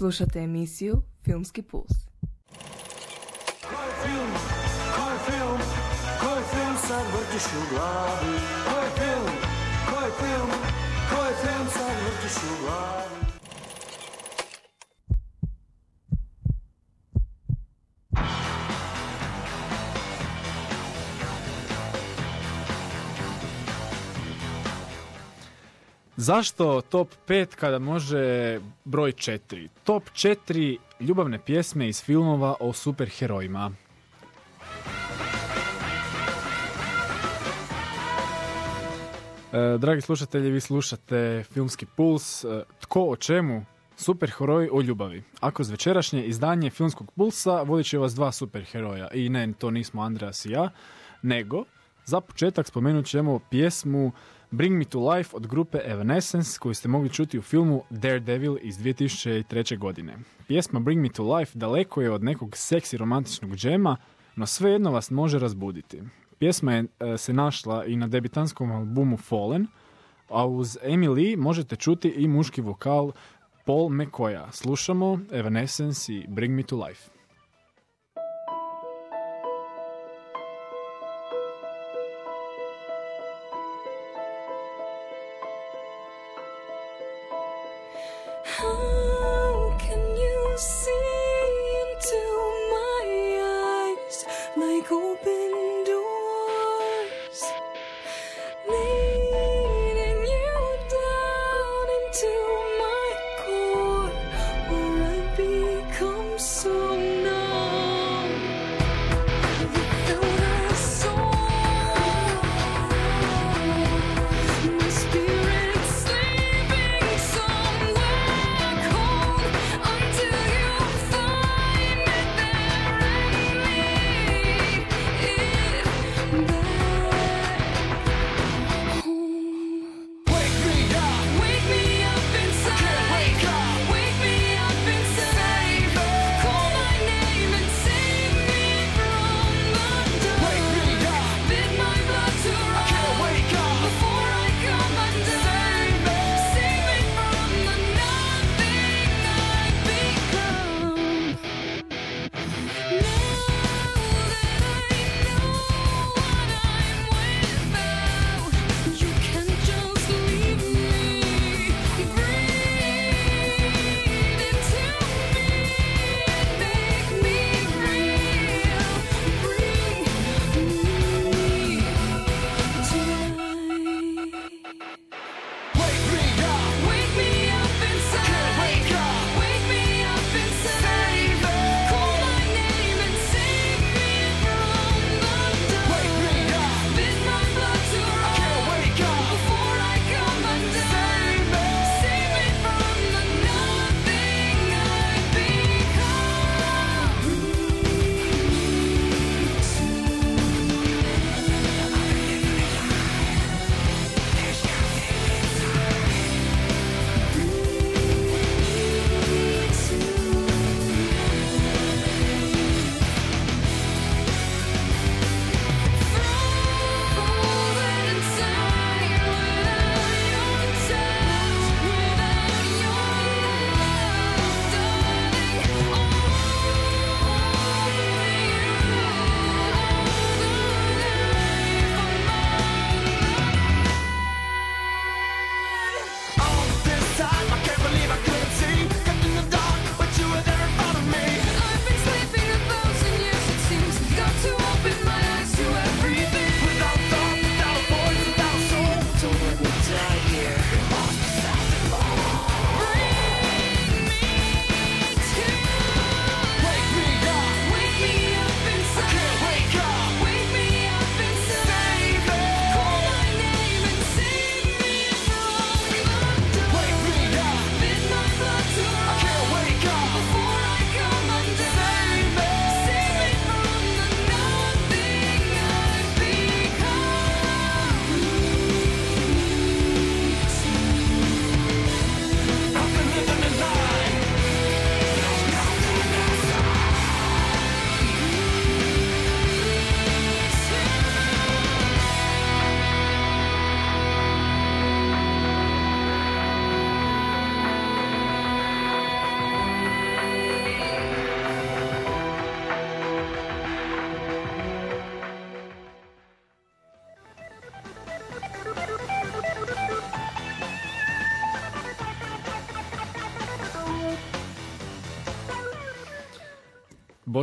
Slušate emisiju Filmski puls. Koji film, koji film, koji film sad vrtiš u glavi? Koji film, koji film? Zašto top 5 kada može broj 4? Top 4 ljubavne pjesme iz filmova o superherojima. E, dragi slušatelji, vi slušate Filmski puls. E, tko o čemu? Superheroj o ljubavi. Ako z večerašnje izdanje Filmskog pulsa vodit će vas dva superheroja. I ne, to nismo Andreas i ja, nego za početak spomenut ćemo pjesmu Bring Me to Life od grupe Evanescence koju ste mogli čuti u filmu Daredevil iz 2003. godine. Pjesma Bring Me to Life daleko je od nekog seksi romantičnog džema, no svejedno vas može razbuditi. Pjesma je e, se našla i na debitanskom albumu Fallen, a uz Lee možete čuti i muški vokal Paul McCoya. Slušamo Evanescence i Bring Me to Life. How can you see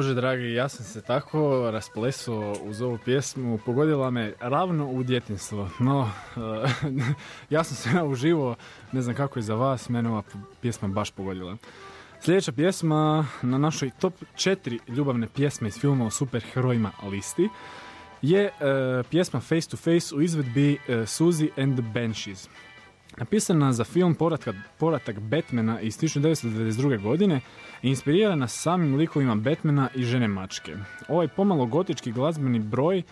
Bože dragi, ja sam se tako rasplesao uz ovu pjesmu, pogodila me ravno u djetinstvo. No, eh, ja sam se uživo, ne znam kako je za vas, mene ova pjesma baš pogodila. Sljedeća pjesma na našoj top 4 ljubavne pjesme iz filma o superherojima listi je eh, pjesma Face to Face u izvedbi uh, Suzy and the Banshees. Napisana za film Povratak, povratak Batmana iz 1992. godine i inspirirana samim likovima Batmana i žene mačke. Ovaj pomalo gotički glazbeni broj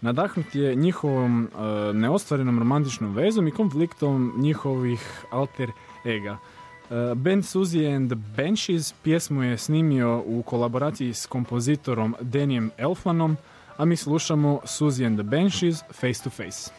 nadahnut je njihovom e, neostvarenom romantičnom vezom i konfliktom njihovih alter ega. E, band Suzy and the Banshees pjesmu je snimio u kolaboraciji s kompozitorom Danijem Elfmanom, a mi slušamo Suzy and the Banshees Face to face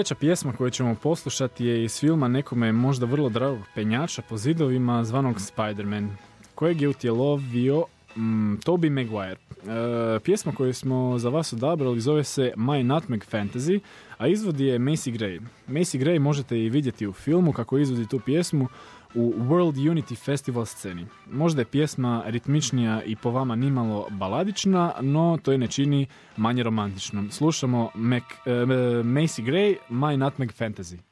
Treća pjesma koju ćemo poslušati je iz filma nekome možda vrlo dragog penjača po zidovima zvanog Spider-Man, kojeg je utjelovio mm, Toby Maguire. E, pjesma koju smo za vas odabrali zove se My Nutmeg Fantasy, a izvodi je Macy Gray. Macy Gray možete i vidjeti u filmu kako izvodi tu pjesmu, u World Unity Festival sceni. Možda je pjesma ritmičnija i po vama nimalo baladična, no to je ne čini manje romantičnom. Slušamo Mac, uh, Macy Gray, My Nutmeg Fantasy.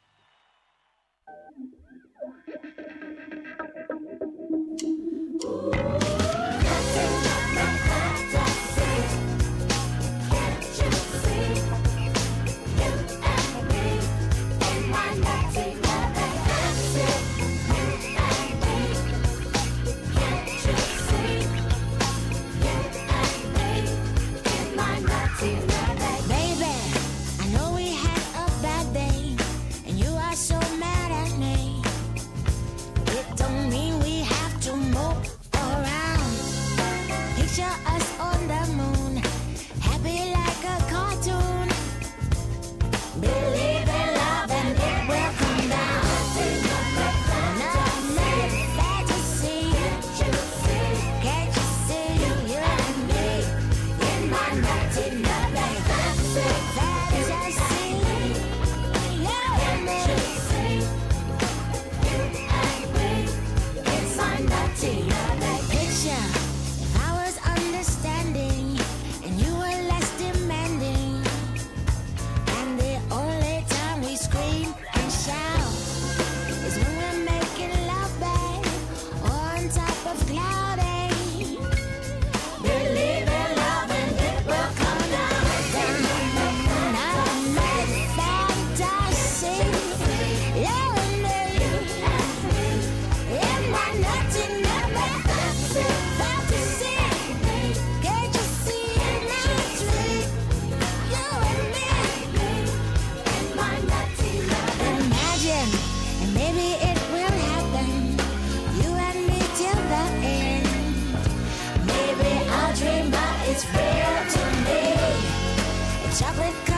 ちゃ chocolate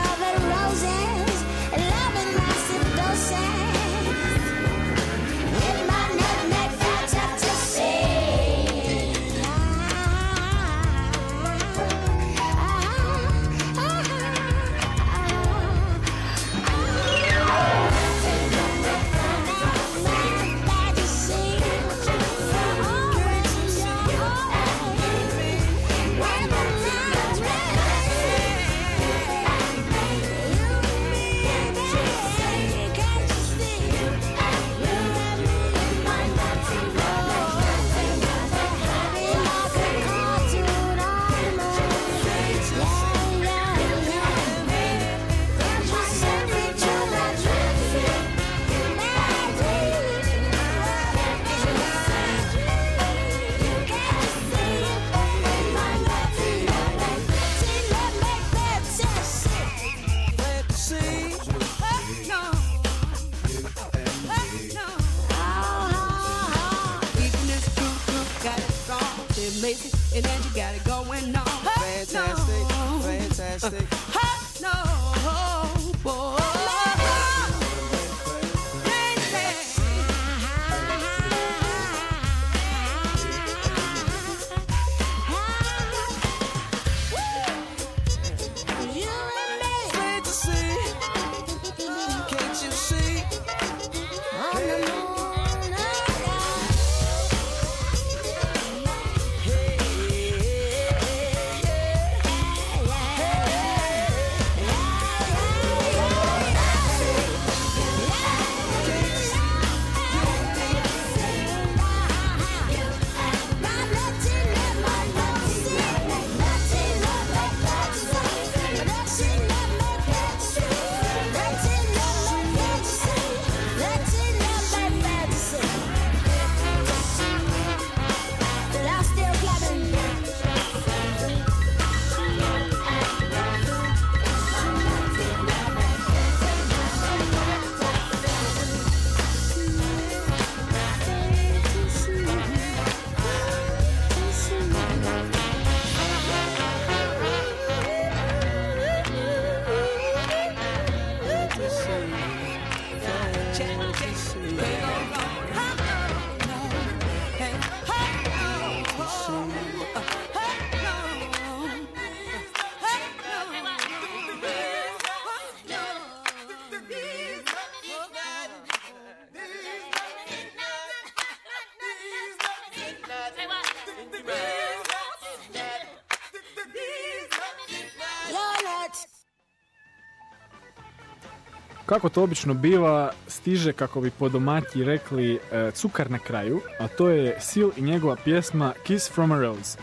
Kako to obično biva, stiže, kako bi po domaći rekli, e, cukar na kraju, a to je Seal i njegova pjesma Kiss from a Rose.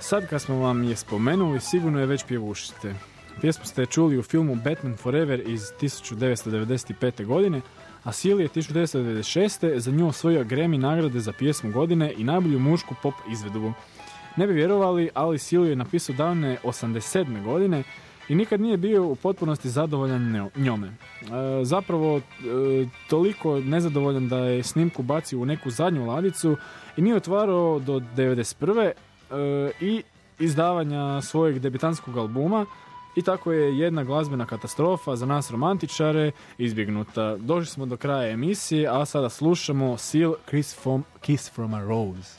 Sad kad smo vam je spomenuli, sigurno je već pjevušite. Pjesmu ste čuli u filmu Batman Forever iz 1995. godine, a Seal je 1996. za nju osvojio Grammy nagrade za pjesmu godine i najbolju mušku pop izvedbu. Ne bi vjerovali, ali Seal je napisao davne 87. godine i nikad nije bio u potpunosti zadovoljan njo- njome. E, zapravo, e, toliko nezadovoljan da je snimku bacio u neku zadnju ladicu i nije otvarao do 91. e, i izdavanja svojeg debitanskog albuma i tako je jedna glazbena katastrofa za nas romantičare izbjegnuta. Došli smo do kraja emisije, a sada slušamo Seal Kiss from, Kiss from a Rose.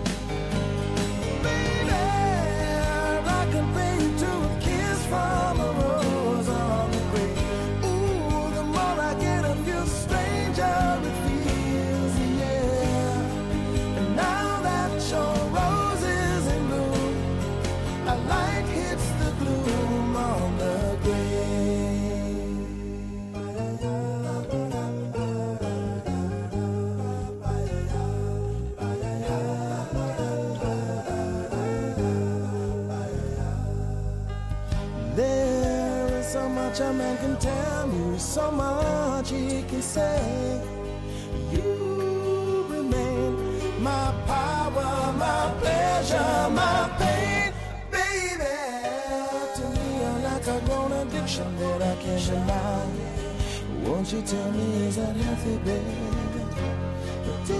So much a man can tell you, so much he can say. You remain my power, my pleasure, my pain, baby. To me, you're like a grown addiction that I can't deny. Won't you tell me, is that healthy, baby?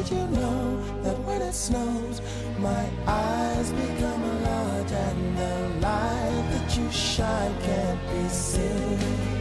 Did you know that when it snows, my eyes become a large and the light that you shine can't be seen?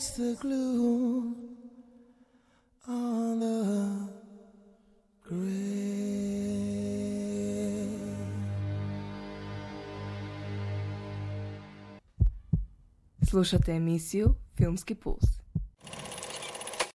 Hits the glue on the grave. Slušate emisiju Filmski puls.